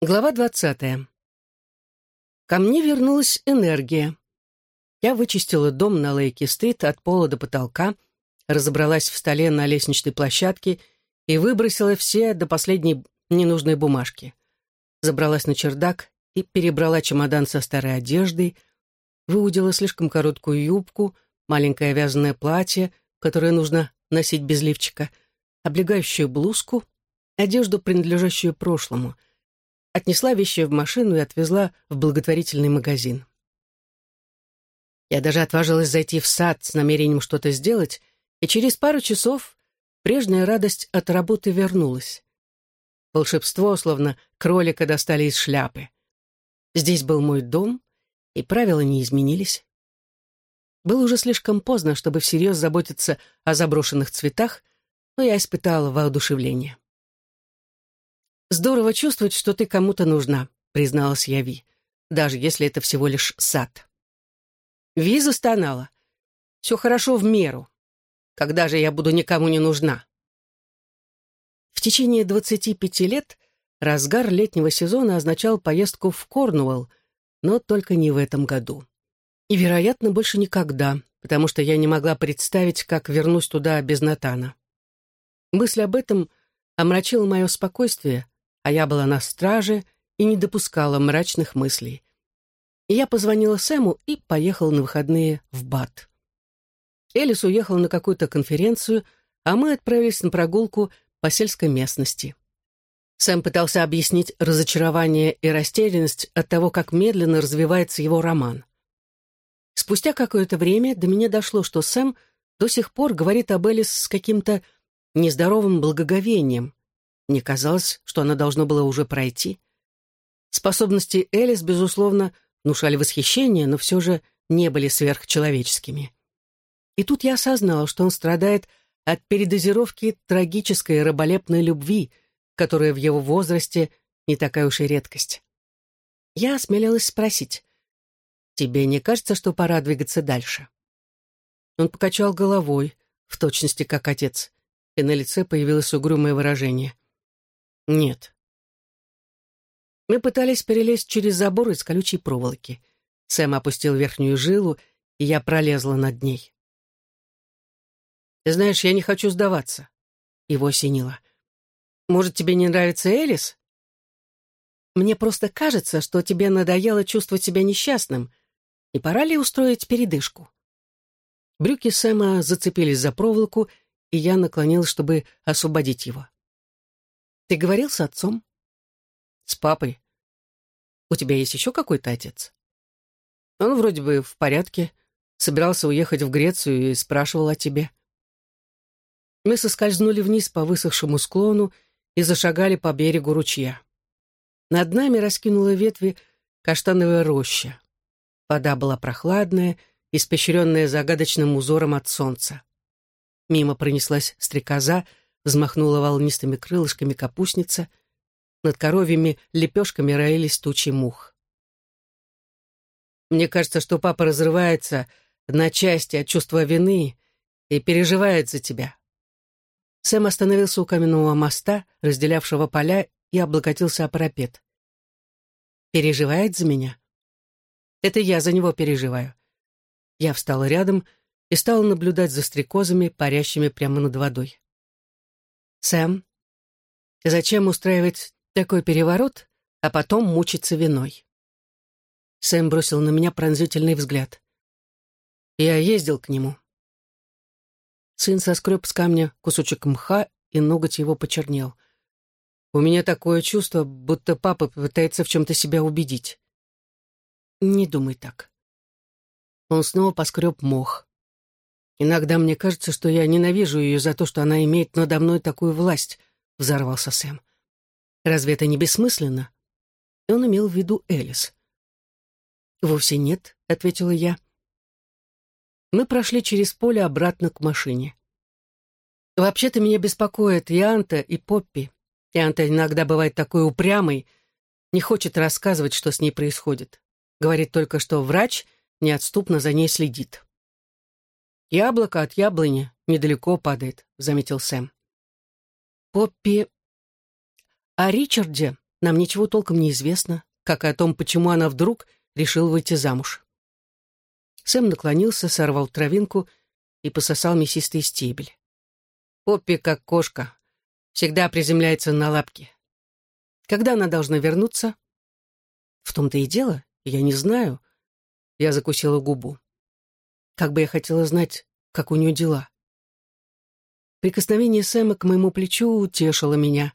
Глава двадцатая. Ко мне вернулась энергия. Я вычистила дом на Лейки-стрит от пола до потолка, разобралась в столе на лестничной площадке и выбросила все до последней ненужной бумажки. Забралась на чердак и перебрала чемодан со старой одеждой, выудила слишком короткую юбку, маленькое вязаное платье, которое нужно носить без лифчика, облегающую блузку, одежду, принадлежащую прошлому — отнесла вещи в машину и отвезла в благотворительный магазин. Я даже отважилась зайти в сад с намерением что-то сделать, и через пару часов прежняя радость от работы вернулась. Волшебство, словно кролика достали из шляпы. Здесь был мой дом, и правила не изменились. Было уже слишком поздно, чтобы всерьез заботиться о заброшенных цветах, но я испытала воодушевление. «Здорово чувствовать, что ты кому-то нужна», — призналась я Ви, «даже если это всего лишь сад». Ви застонала. «Все хорошо в меру. Когда же я буду никому не нужна?» В течение 25 лет разгар летнего сезона означал поездку в Корнуэлл, но только не в этом году. И, вероятно, больше никогда, потому что я не могла представить, как вернусь туда без Натана. Мысль об этом омрачила мое спокойствие, а я была на страже и не допускала мрачных мыслей. И я позвонила Сэму и поехала на выходные в Бат. Элис уехал на какую-то конференцию, а мы отправились на прогулку по сельской местности. Сэм пытался объяснить разочарование и растерянность от того, как медленно развивается его роман. Спустя какое-то время до меня дошло, что Сэм до сих пор говорит об Элис с каким-то нездоровым благоговением, мне казалось, что она должно было уже пройти. Способности Элис, безусловно, внушали восхищение, но все же не были сверхчеловеческими. И тут я осознала, что он страдает от передозировки трагической раболепной любви, которая в его возрасте не такая уж и редкость. Я осмелилась спросить, «Тебе не кажется, что пора двигаться дальше?» Он покачал головой, в точности как отец, и на лице появилось угрюмое выражение. Нет. Мы пытались перелезть через забор из колючей проволоки. Сэм опустил верхнюю жилу, и я пролезла над ней. «Ты знаешь, я не хочу сдаваться», — его осенило. «Может, тебе не нравится Элис?» «Мне просто кажется, что тебе надоело чувствовать себя несчастным. Не пора ли устроить передышку?» Брюки Сэма зацепились за проволоку, и я наклонилась, чтобы освободить его. Ты говорил с отцом? С папой. У тебя есть еще какой-то отец? Он вроде бы в порядке. Собирался уехать в Грецию и спрашивал о тебе. Мы соскользнули вниз по высохшему склону и зашагали по берегу ручья. Над нами раскинула ветви каштановая роща. Вода была прохладная, испещренная загадочным узором от солнца. Мимо пронеслась стрекоза, взмахнула волнистыми крылышками капустница, над коровьими лепешками роились тучи мух. Мне кажется, что папа разрывается на части от чувства вины и переживает за тебя. Сэм остановился у каменного моста, разделявшего поля, и облокотился о парапет. «Переживает за меня?» «Это я за него переживаю». Я встала рядом и стала наблюдать за стрекозами, парящими прямо над водой. Сэм, зачем устраивать такой переворот, а потом мучиться виной? Сэм бросил на меня пронзительный взгляд. Я ездил к нему. Сын соскреб с камня кусочек мха, и ноготь его почернел. У меня такое чувство, будто папа пытается в чем-то себя убедить. Не думай так. Он снова поскреб мох. Иногда мне кажется, что я ненавижу ее за то, что она имеет надо мной такую власть», — взорвался Сэм. «Разве это не бессмысленно?» И он имел в виду Элис. «Вовсе нет», — ответила я. Мы прошли через поле обратно к машине. «Вообще-то меня беспокоит и Анта, и Поппи. И Анта иногда бывает такой упрямой, не хочет рассказывать, что с ней происходит. Говорит только, что врач неотступно за ней следит». «Яблоко от яблони недалеко падает», — заметил Сэм. «Поппи...» «О Ричарде», нам ничего толком не известно, как и о том, почему она вдруг решила выйти замуж. Сэм наклонился, сорвал травинку и пососал мясистый стебель. Поппи, как кошка, всегда приземляется на лапки. Когда она должна вернуться? В том-то и дело, я не знаю. Я закусила губу. Как бы я хотела знать, как у нее дела. Прикосновение Сэма к моему плечу утешило меня.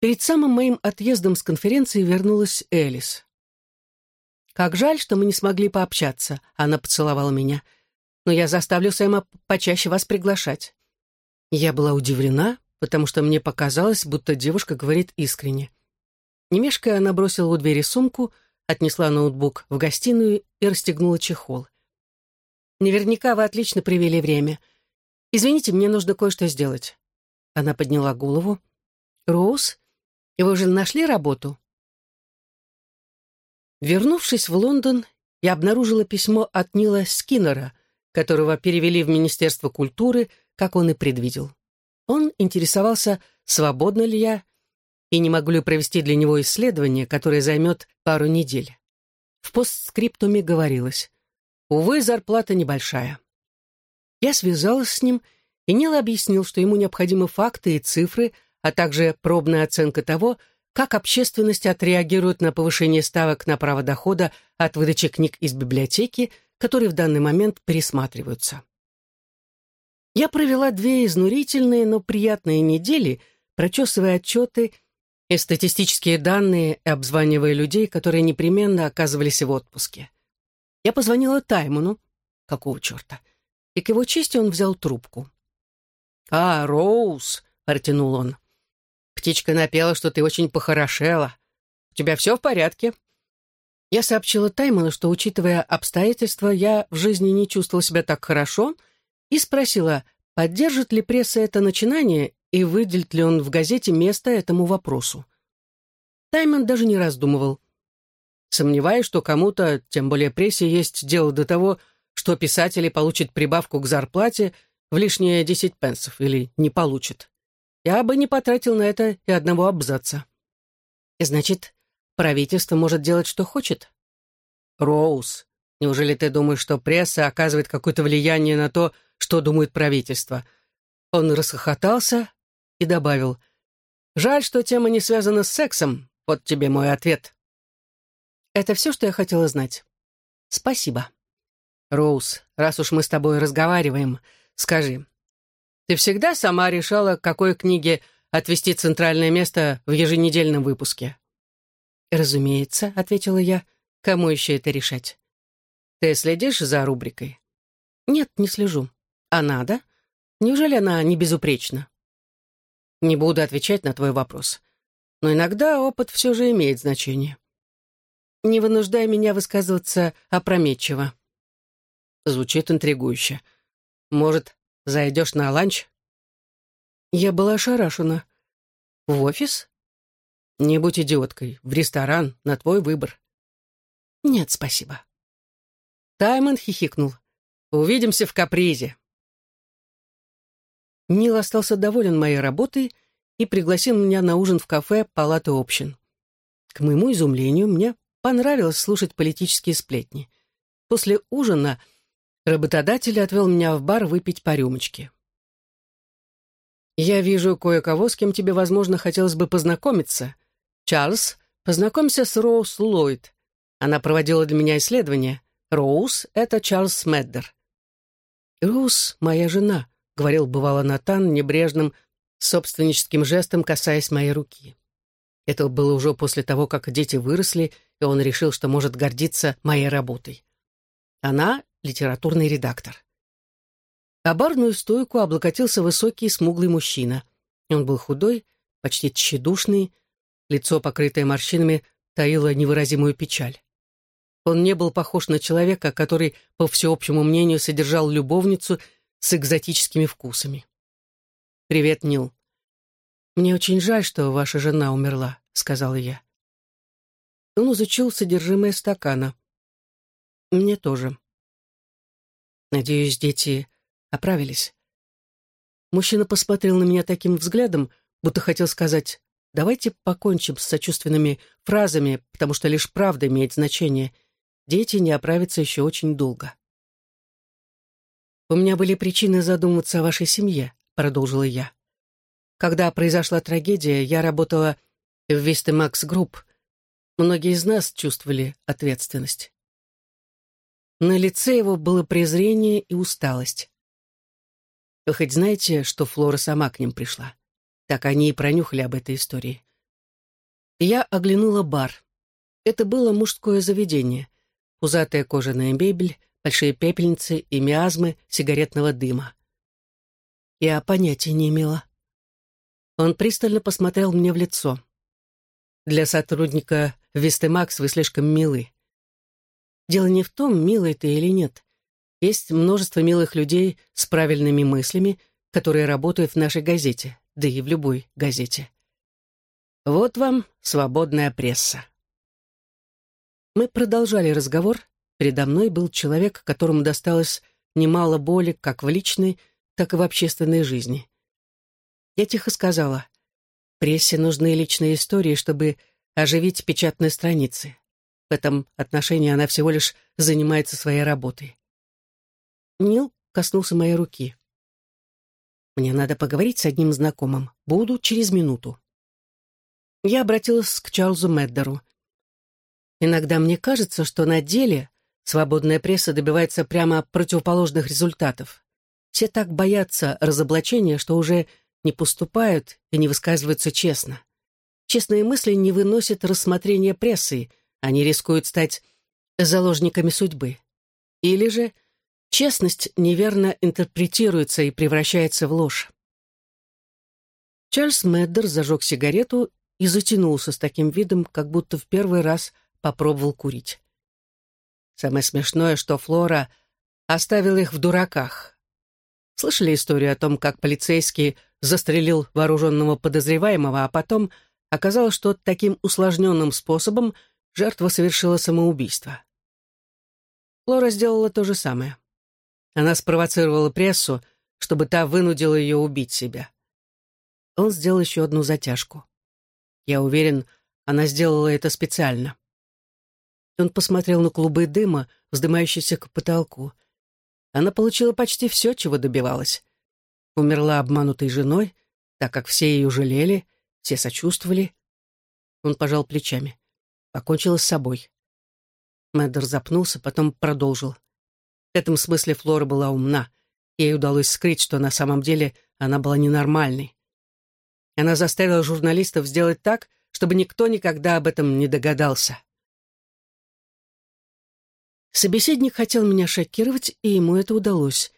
Перед самым моим отъездом с конференции вернулась Элис. «Как жаль, что мы не смогли пообщаться», — она поцеловала меня. «Но я заставлю Сэма почаще вас приглашать». Я была удивлена, потому что мне показалось, будто девушка говорит искренне. Не она бросила у двери сумку, отнесла ноутбук в гостиную и расстегнула чехол. «Наверняка вы отлично провели время. Извините, мне нужно кое-что сделать». Она подняла голову. «Роуз, вы уже нашли работу?» Вернувшись в Лондон, я обнаружила письмо от Нила Скиннера, которого перевели в Министерство культуры, как он и предвидел. Он интересовался, свободна ли я и не могу ли провести для него исследование, которое займет пару недель. В постскриптуме говорилось «Увы, зарплата небольшая». Я связалась с ним, и Нил объяснил, что ему необходимы факты и цифры, а также пробная оценка того, как общественность отреагирует на повышение ставок на право дохода от выдачи книг из библиотеки, которые в данный момент пересматриваются. Я провела две изнурительные, но приятные недели, прочесывая отчеты и статистические данные обзванивая людей, которые непременно оказывались в отпуске. Я позвонила Таймону, какого черта, и к его чести он взял трубку. «А, Роуз», — протянул он, — «птичка напела, что ты очень похорошела. У тебя все в порядке?» Я сообщила Таймону, что, учитывая обстоятельства, я в жизни не чувствовала себя так хорошо, и спросила, поддержит ли пресса это начинание и выделит ли он в газете место этому вопросу. Таймон даже не раздумывал. Сомневаюсь, что кому-то, тем более прессе, есть дело до того, что писатели получат прибавку к зарплате в лишние десять пенсов или не получат. Я бы не потратил на это и одного абзаца. Значит, правительство может делать, что хочет? Роуз, неужели ты думаешь, что пресса оказывает какое-то влияние на то, что думает правительство? Он расхохотался и добавил, «Жаль, что тема не связана с сексом. Вот тебе мой ответ». Это все, что я хотела знать. Спасибо. Роуз, раз уж мы с тобой разговариваем, скажи, ты всегда сама решала, какой книге отвести центральное место в еженедельном выпуске? Разумеется, ответила я. Кому еще это решать? Ты следишь за рубрикой? Нет, не слежу. А надо? Неужели она не безупречна? Не буду отвечать на твой вопрос. Но иногда опыт все же имеет значение. Не вынуждай меня высказываться опрометчиво. Звучит интригующе. Может, зайдешь на ланч? Я была ошарашена. В офис? Не будь идиоткой. В ресторан, на твой выбор. Нет, спасибо. Таймон хихикнул. Увидимся в капризе. Нил остался доволен моей работой и пригласил меня на ужин в кафе «Палата общин». К моему изумлению, мне понравилось слушать политические сплетни. После ужина работодатель отвел меня в бар выпить по рюмочке. «Я вижу кое-кого, с кем тебе, возможно, хотелось бы познакомиться. Чарльз, познакомься с Роуз Ллойд. Она проводила для меня исследование. Роуз — это Чарльз Меддер». «Роуз — моя жена», говорил бывало Натан небрежным, собственническим жестом касаясь моей руки. Это было уже после того, как дети выросли, и он решил, что может гордиться моей работой. Она — литературный редактор. А барную стойку облокотился высокий смуглый мужчина. Он был худой, почти тщедушный, лицо, покрытое морщинами, таило невыразимую печаль. Он не был похож на человека, который, по всеобщему мнению, содержал любовницу с экзотическими вкусами. «Привет, Нил. Мне очень жаль, что ваша жена умерла», — сказала я. Он изучил содержимое стакана. «Мне тоже». «Надеюсь, дети оправились». Мужчина посмотрел на меня таким взглядом, будто хотел сказать давайте покончим с сочувственными фразами, потому что лишь правда имеет значение. Дети не оправятся еще очень долго. «У меня были причины задуматься о вашей семье», — продолжила я. «Когда произошла трагедия, я работала в Вистемакс Групп. Многие из нас чувствовали ответственность. На лице его было презрение и усталость. Вы хоть знаете, что Флора сама к ним пришла? Так они и пронюхали об этой истории. Я оглянула бар. Это было мужское заведение. Пузатая кожаная мебель, большие пепельницы и миазмы сигаретного дыма. Я понятия не имела. Он пристально посмотрел мне в лицо. Для сотрудника Вестемакс вы слишком милы. Дело не в том, милый ты или нет. Есть множество милых людей с правильными мыслями, которые работают в нашей газете, да и в любой газете. Вот вам свободная пресса. Мы продолжали разговор. Передо мной был человек, которому досталось немало боли как в личной, так и в общественной жизни. Я тихо сказала, прессе нужны личные истории, чтобы оживить печатные страницы. В этом отношении она всего лишь занимается своей работой. Нил коснулся моей руки. «Мне надо поговорить с одним знакомым. Буду через минуту». Я обратилась к Чарльзу Меддеру. «Иногда мне кажется, что на деле свободная пресса добивается прямо противоположных результатов. Все так боятся разоблачения, что уже не поступают и не высказываются честно. Честные мысли не выносят рассмотрения прессы, они рискуют стать заложниками судьбы. Или же Честность неверно интерпретируется и превращается в ложь. Чарльз Меддер зажег сигарету и затянулся с таким видом, как будто в первый раз попробовал курить. Самое смешное, что Флора оставила их в дураках. Слышали историю о том, как полицейский застрелил вооруженного подозреваемого, а потом оказалось, что таким усложненным способом жертва совершила самоубийство. Флора сделала то же самое. Она спровоцировала прессу, чтобы та вынудила ее убить себя. Он сделал еще одну затяжку. Я уверен, она сделала это специально. Он посмотрел на клубы дыма, вздымающиеся к потолку. Она получила почти все, чего добивалась. Умерла обманутой женой, так как все ее жалели, все сочувствовали. Он пожал плечами. Покончила с собой. Мэддер запнулся, потом продолжил. В этом смысле Флора была умна. Ей удалось скрыть, что на самом деле она была ненормальной. Она заставила журналистов сделать так, чтобы никто никогда об этом не догадался. Собеседник хотел меня шокировать, и ему это удалось.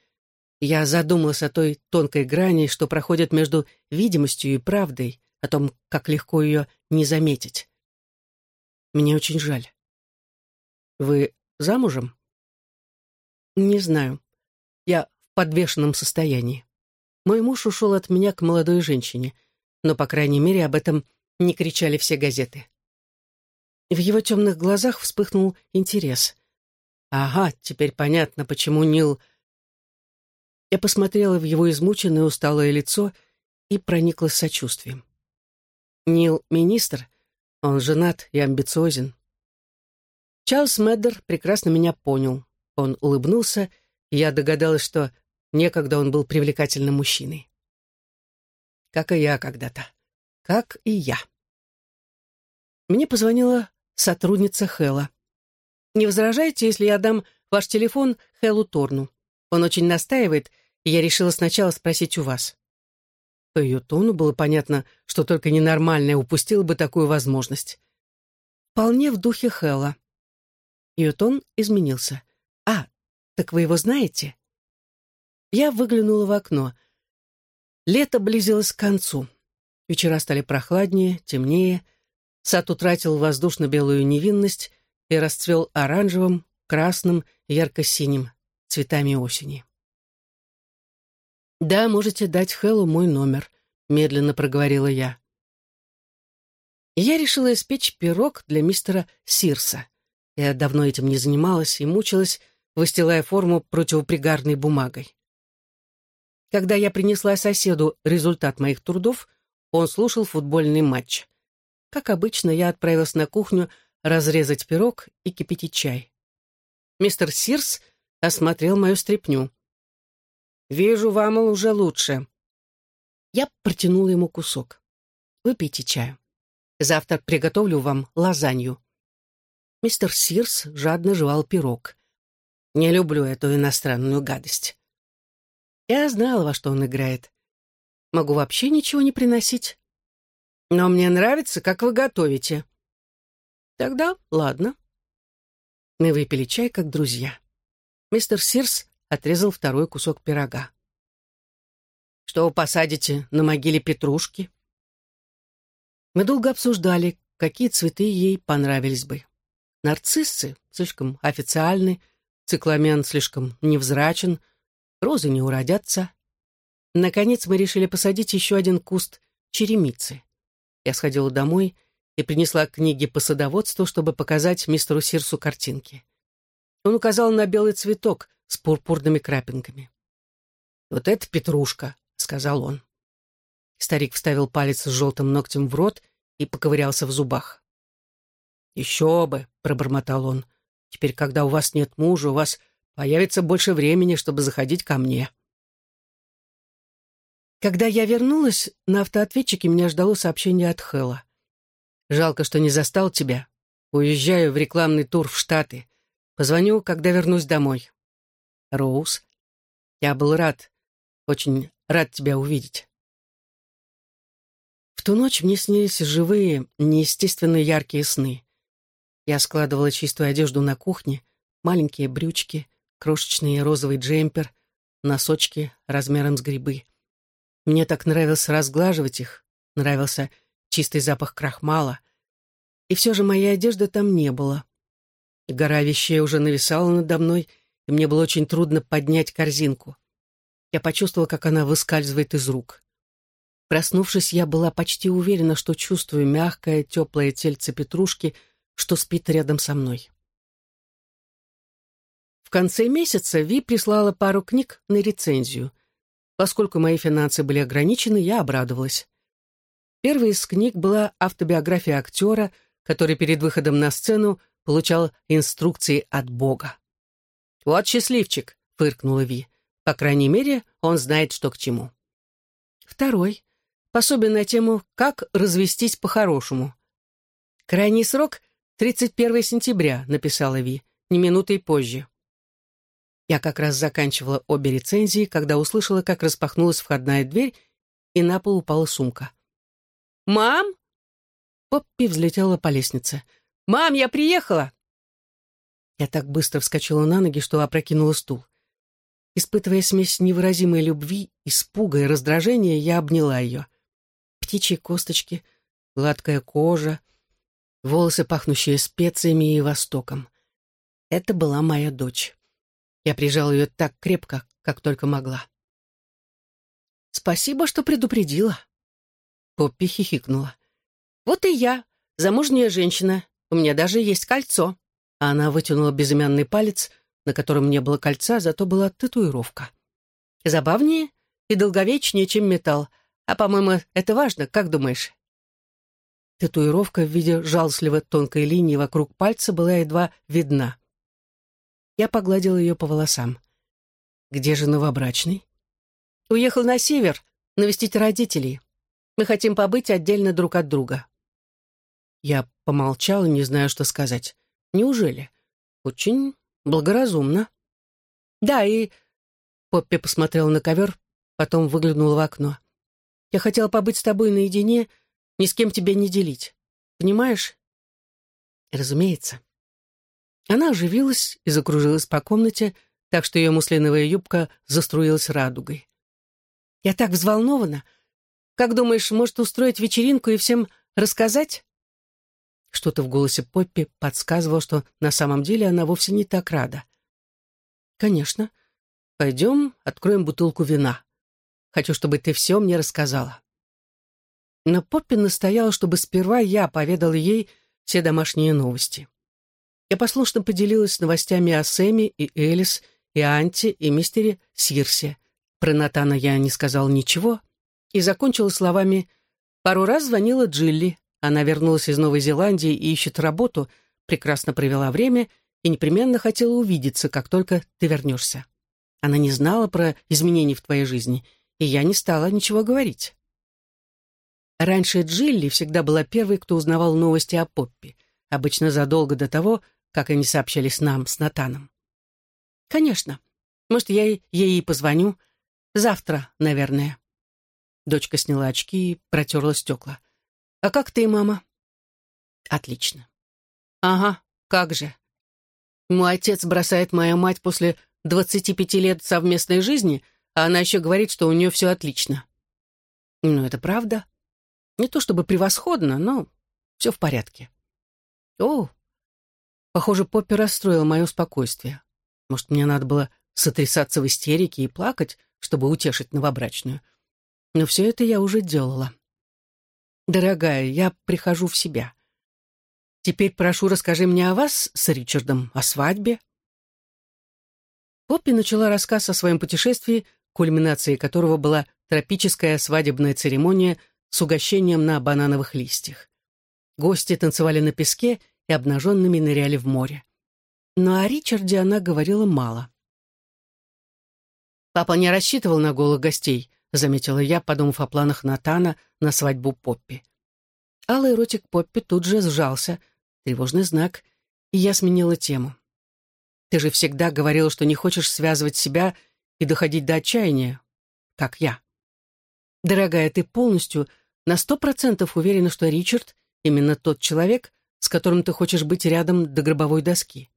Я задумалась о той тонкой грани, что проходит между видимостью и правдой, о том, как легко ее не заметить. Мне очень жаль. Вы замужем? Не знаю. Я в подвешенном состоянии. Мой муж ушел от меня к молодой женщине, но, по крайней мере, об этом не кричали все газеты. В его темных глазах вспыхнул интерес. Ага, теперь понятно, почему Нил... Я посмотрела в его измученное усталое лицо и прониклась сочувствием. Нил — министр, он женат и амбициозен. Чарльз Меддер прекрасно меня понял. Он улыбнулся, и я догадалась, что некогда он был привлекательным мужчиной. Как и я когда-то. Как и я. Мне позвонила сотрудница Хэлла. «Не возражаете, если я дам ваш телефон Хэллу Торну? Он очень настаивает, и я решила сначала спросить у вас». По ее тону было понятно, что только ненормальная упустила бы такую возможность. Вполне в духе Хэлла. Ее тон изменился. «А, так вы его знаете?» Я выглянула в окно. Лето близилось к концу. Вечера стали прохладнее, темнее. Сад утратил воздушно-белую невинность и расцвел оранжевым, красным, ярко-синим цветами осени. «Да, можете дать Хэллу мой номер», — медленно проговорила я. Я решила испечь пирог для мистера Сирса. Я давно этим не занималась и мучилась, выстилая форму противопригарной бумагой. Когда я принесла соседу результат моих трудов, он слушал футбольный матч. Как обычно, я отправилась на кухню разрезать пирог и кипятить чай. Мистер Сирс осмотрел мою стряпню. «Вижу, вам уже лучше». Я протянула ему кусок. «Выпейте чаю. Завтра приготовлю вам лазанью». Мистер Сирс жадно жевал пирог. «Не люблю эту иностранную гадость». Я знала, во что он играет. Могу вообще ничего не приносить. Но мне нравится, как вы готовите. Тогда ладно. Мы выпили чай, как друзья. Мистер Сирс отрезал второй кусок пирога. «Что вы посадите на могиле Петрушки?» Мы долго обсуждали, какие цветы ей понравились бы. Нарциссы слишком официальны, цикламен слишком невзрачен, розы не уродятся. Наконец мы решили посадить еще один куст черемицы. Я сходила домой и принесла книги по садоводству, чтобы показать мистеру Сирсу картинки. Он указал на белый цветок с пурпурными крапинками. «Вот это петрушка», — сказал он. Старик вставил палец с желтым ногтем в рот и поковырялся в зубах. «Еще бы», — пробормотал он. «Теперь, когда у вас нет мужа, у вас появится больше времени, чтобы заходить ко мне». Когда я вернулась, на автоответчике меня ждало сообщение от Хэлла. «Жалко, что не застал тебя. Уезжаю в рекламный тур в Штаты. Позвоню, когда вернусь домой. Роуз, я был рад, очень рад тебя увидеть». В ту ночь мне снились живые, неестественно яркие сны. Я складывала чистую одежду на кухне, маленькие брючки, крошечный розовый джемпер, носочки размером с грибы. Мне так нравилось разглаживать их, нравился чистый запах крахмала. И все же моей одежды там не было. Гора вещей уже нависала надо мной, и мне было очень трудно поднять корзинку. Я почувствовала, как она выскальзывает из рук. Проснувшись, я была почти уверена, что чувствую мягкое, теплое тельце петрушки, что спит рядом со мной. В конце месяца Ви прислала пару книг на рецензию. Поскольку мои финансы были ограничены, я обрадовалась. Первой из книг была автобиография актера, который перед выходом на сцену получал инструкции от Бога. «Вот счастливчик», — фыркнула Ви. «По крайней мере, он знает, что к чему». Второй — пособие на тему «Как развестись по-хорошему». «Крайний срок — 31 сентября», — написала Ви, не минутой позже. Я как раз заканчивала обе рецензии, когда услышала, как распахнулась входная дверь, и на пол упала сумка. «Мам!» Поппи взлетела по лестнице. «Мам, я приехала!» Я так быстро вскочила на ноги, что опрокинула стул. Испытывая смесь невыразимой любви, испуга и раздражения, я обняла ее. Птичьи косточки, гладкая кожа, волосы, пахнущие специями и востоком. Это была моя дочь. Я прижал ее так крепко, как только могла. «Спасибо, что предупредила». Поппи хихикнула. «Вот и я, замужняя женщина. У меня даже есть кольцо». А она вытянула безымянный палец, на котором не было кольца, зато была татуировка. Забавнее и долговечнее, чем металл. А, по-моему, это важно, как думаешь? Татуировка в виде жалостливо тонкой линии вокруг пальца была едва видна. Я погладил ее по волосам. «Где же новобрачный?» «Уехал на север, навестить родителей. Мы хотим побыть отдельно друг от друга». Я помолчал, не знаю, что сказать. «Неужели? Очень благоразумно». «Да, и...» Поппи посмотрел на ковер, потом выглянул в окно. «Я хотела побыть с тобой наедине, ни с кем тебя не делить. Понимаешь?» «Разумеется». Она оживилась и закружилась по комнате, так что ее муслиновая юбка заструилась радугой. «Я так взволнована. Как думаешь, может устроить вечеринку и всем рассказать?» Что-то в голосе Поппи подсказывало, что на самом деле она вовсе не так рада. «Конечно. Пойдем, откроем бутылку вина. Хочу, чтобы ты все мне рассказала». Но Поппи настояла, чтобы сперва я поведал ей все домашние новости. Я послушно поделилась новостями о Сэме и Элис, и Анте, и мистере Сирсе. Про Натана я не сказал ничего и закончила словами Пару раз звонила Джилли. Она вернулась из Новой Зеландии и ищет работу, прекрасно провела время и непременно хотела увидеться, как только ты вернешься. Она не знала про изменения в твоей жизни, и я не стала ничего говорить. Раньше Джилли всегда была первой, кто узнавал новости о Поппи, обычно задолго до того, как они сообщались нам с Натаном. «Конечно. Может, я ей позвоню. Завтра, наверное». Дочка сняла очки и протерла стекла. «А как ты, мама?» «Отлично». «Ага, как же. Мой отец бросает мою мать после 25 лет совместной жизни, а она еще говорит, что у нее все отлично». «Ну, это правда. Не то чтобы превосходно, но все в порядке». «О, похоже, Поппи расстроил мое спокойствие. Может, мне надо было сотрясаться в истерике и плакать, чтобы утешить новобрачную. Но все это я уже делала. Дорогая, я прихожу в себя. Теперь прошу, расскажи мне о вас с Ричардом, о свадьбе. Поппи начала рассказ о своем путешествии, кульминацией которого была тропическая свадебная церемония с угощением на банановых листьях. Гости танцевали на песке и обнаженными ныряли в море. Но о Ричарде она говорила мало. Папа не рассчитывал на голых гостей, — заметила я, подумав о планах Натана на свадьбу Поппи. Алый ротик Поппи тут же сжался, тревожный знак, и я сменила тему. «Ты же всегда говорила, что не хочешь связывать себя и доходить до отчаяния, как я. Дорогая, ты полностью на сто процентов уверена, что Ричард именно тот человек, с которым ты хочешь быть рядом до гробовой доски.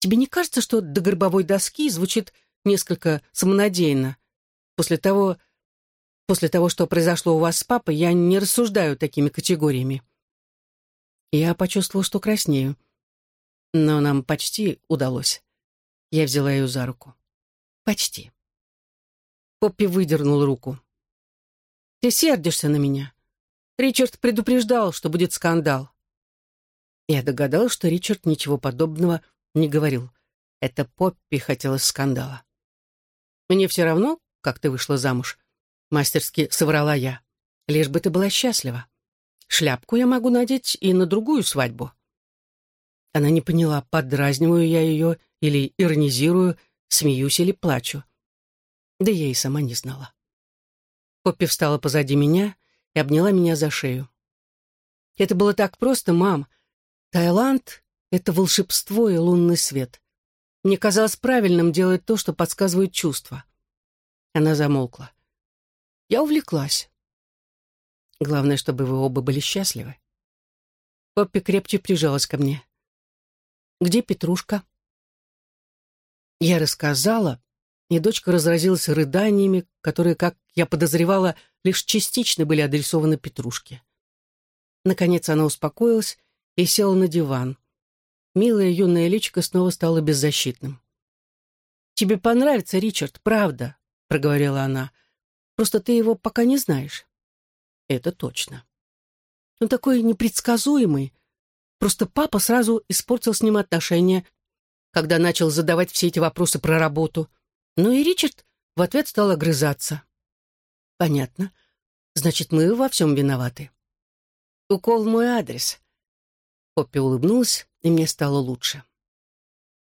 Тебе не кажется, что до гробовой доски звучит несколько самонадеянно, После того, после того, что произошло у вас с папой, я не рассуждаю такими категориями. Я почувствовал, что краснею. Но нам почти удалось. Я взяла ее за руку. Почти. Поппи выдернул руку. «Ты сердишься на меня. Ричард предупреждал, что будет скандал». Я догадалась, что Ричард ничего подобного не говорил. Это Поппи хотела скандала. Мне все равно, как ты вышла замуж. Мастерски соврала я. Лишь бы ты была счастлива. Шляпку я могу надеть и на другую свадьбу. Она не поняла, подразниваю я ее или иронизирую, смеюсь или плачу. Да я и сама не знала. Поппи встала позади меня и обняла меня за шею. Это было так просто, мам. Таиланд — это волшебство и лунный свет. Мне казалось правильным делать то, что подсказывает чувства. Она замолкла. Я увлеклась. Главное, чтобы вы оба были счастливы. Поппи крепче прижалась ко мне. «Где Петрушка?» Я рассказала, и дочка разразилась рыданиями, которые, как я подозревала, лишь частично были адресованы Петрушке. Наконец она успокоилась и села на диван. Милая юная личико снова стала беззащитным. «Тебе понравится, Ричард, правда», — проговорила она. «Просто ты его пока не знаешь». «Это точно». «Он такой непредсказуемый. Просто папа сразу испортил с ним отношения, когда начал задавать все эти вопросы про работу. Ну и Ричард в ответ стал огрызаться». «Понятно. Значит, мы во всем виноваты». «Укол в мой адрес». Поппи улыбнулась, и мне стало лучше.